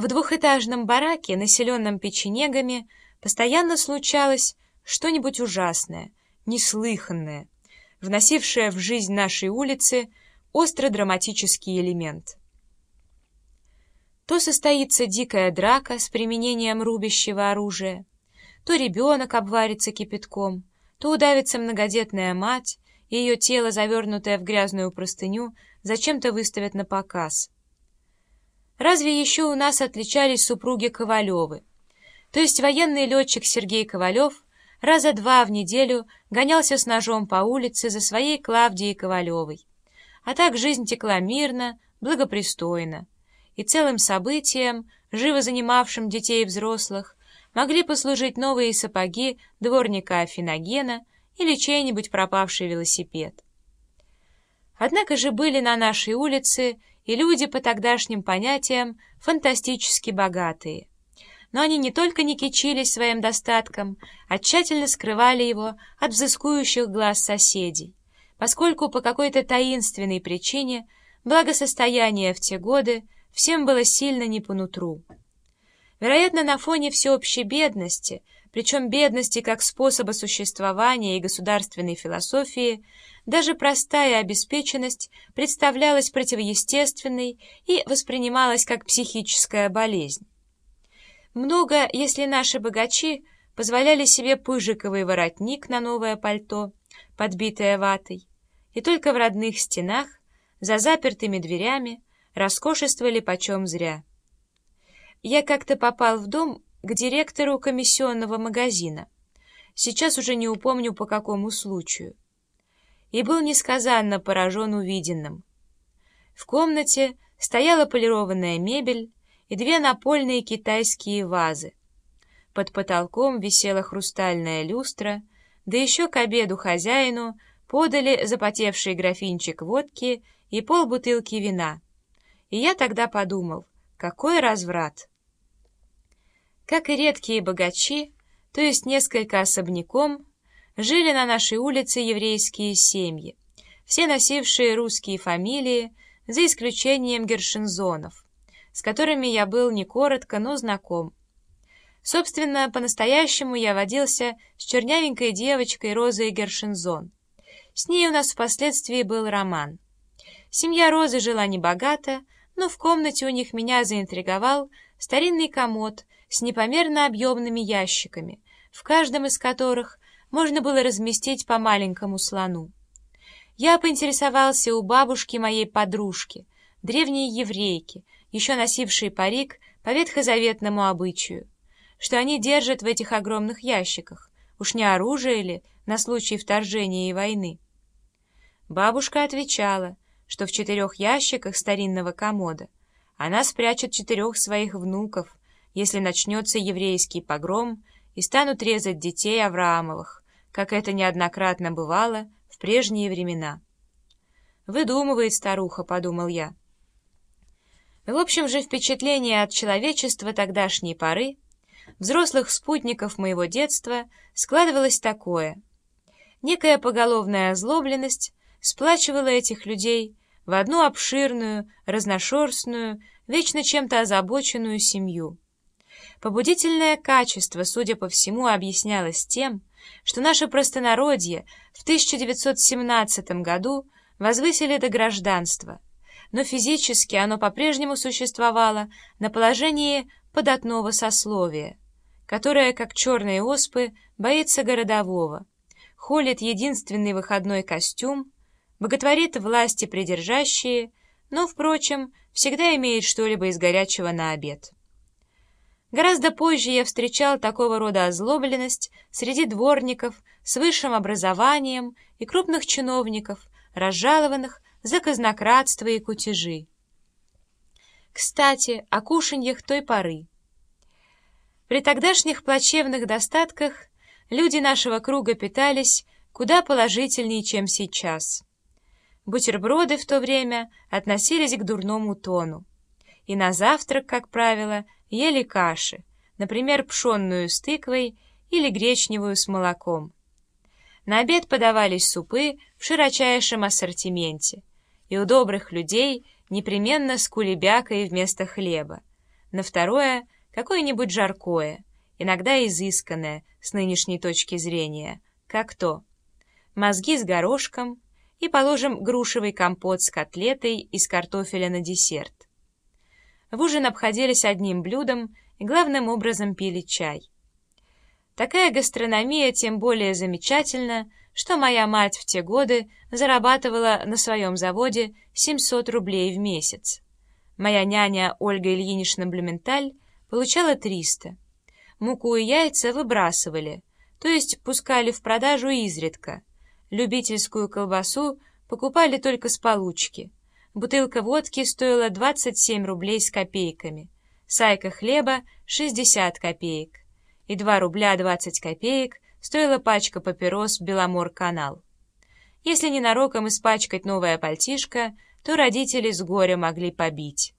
В двухэтажном бараке, населенном печенегами, постоянно случалось что-нибудь ужасное, неслыханное, вносившее в жизнь нашей улицы остро-драматический элемент. То состоится дикая драка с применением рубящего оружия, то ребенок обварится кипятком, то удавится многодетная мать, и ее тело, завернутое в грязную простыню, зачем-то выставят на показ. Разве еще у нас отличались супруги Ковалевы? То есть военный летчик Сергей Ковалев раза два в неделю гонялся с ножом по улице за своей Клавдией Ковалевой. А так жизнь текла мирно, благопристойно. И целым событием, живо занимавшим детей и взрослых, могли послужить новые сапоги дворника Афиногена или чей-нибудь пропавший велосипед. Однако же были на нашей улице и люди по тогдашним понятиям фантастически богатые. Но они не только не кичились своим достатком, а тщательно скрывали его от взыскующих глаз соседей, поскольку по какой-то таинственной причине благосостояние в те годы всем было сильно не по нутру. Вероятно, на фоне всеобщей бедности, причем бедности как способа существования и государственной философии, даже простая обеспеченность представлялась противоестественной и воспринималась как психическая болезнь. Много, если наши богачи позволяли себе пыжиковый воротник на новое пальто, подбитое ватой, и только в родных стенах, за запертыми дверями, роскошествовали почем зря. Я как-то попал в дом к директору комиссионного магазина, сейчас уже не упомню по какому случаю и был несказанно поражен увиденным. В комнате стояла полированная мебель и две напольные китайские вазы. Под потолком висела хрустальная люстра, да еще к обеду хозяину подали запотевший графинчик водки и полбутылки вина. И я тогда подумал, какой разврат! Как и редкие богачи, то есть несколько особняком, жили на нашей улице еврейские семьи, все носившие русские фамилии, за исключением Гершензонов, с которыми я был не коротко, но знаком. Собственно, по-настоящему я водился с чернявенькой девочкой Розой Гершензон. С ней у нас впоследствии был роман. Семья Розы жила небогато, но в комнате у них меня заинтриговал старинный комод с непомерно объемными ящиками, в каждом из которых можно было разместить по маленькому слону. Я поинтересовался у бабушки моей подружки, древней еврейки, еще носившей парик по ветхозаветному обычаю, что они держат в этих огромных ящиках, уж не оружие ли на случай вторжения и войны. Бабушка отвечала, что в четырех ящиках старинного комода она спрячет четырех своих внуков, если начнется еврейский погром и станут резать детей Авраамовых как это неоднократно бывало в прежние времена. «Выдумывает старуха», — подумал я. В общем же, впечатление от человечества тогдашней поры, взрослых спутников моего детства, складывалось такое. Некая поголовная озлобленность сплачивала этих людей в одну обширную, разношерстную, вечно чем-то озабоченную семью. Побудительное качество, судя по всему, объяснялось тем, что наше простонародье в 1917 году возвысили до гражданства, но физически оно по-прежнему существовало на положении податного сословия, которое, как черные оспы, боится городового, холит единственный выходной костюм, боготворит власти придержащие, но, впрочем, всегда имеет что-либо из горячего на обед. Гораздо позже я встречал такого рода озлобленность среди дворников с высшим образованием и крупных чиновников, разжалованных за казнократство и кутежи. Кстати, о кушаньях той поры. При тогдашних плачевных достатках люди нашего круга питались куда положительнее, чем сейчас. Бутерброды в то время относились к дурному тону и на завтрак, как правило, ели каши, например, пшенную с тыквой или гречневую с молоком. На обед подавались супы в широчайшем ассортименте, и у добрых людей непременно с кулебякой вместо хлеба, на второе — какое-нибудь жаркое, иногда изысканное с нынешней точки зрения, как то мозги с горошком и, положим, грушевый компот с котлетой из картофеля на десерт. В ужин обходились одним блюдом и главным образом пили чай. Такая гастрономия тем более замечательна, что моя мать в те годы зарабатывала на своем заводе 700 рублей в месяц. Моя няня Ольга Ильинична Блюменталь получала 300. Муку и яйца выбрасывали, то есть пускали в продажу изредка. Любительскую колбасу покупали только с получки. Бутылка водки стоила 27 рублей с копейками, сайка хлеба — 60 копеек, и 2 рубля 20 копеек стоила пачка папирос «Беломор-канал». Если ненароком испачкать новое пальтишко, то родители с горя могли побить.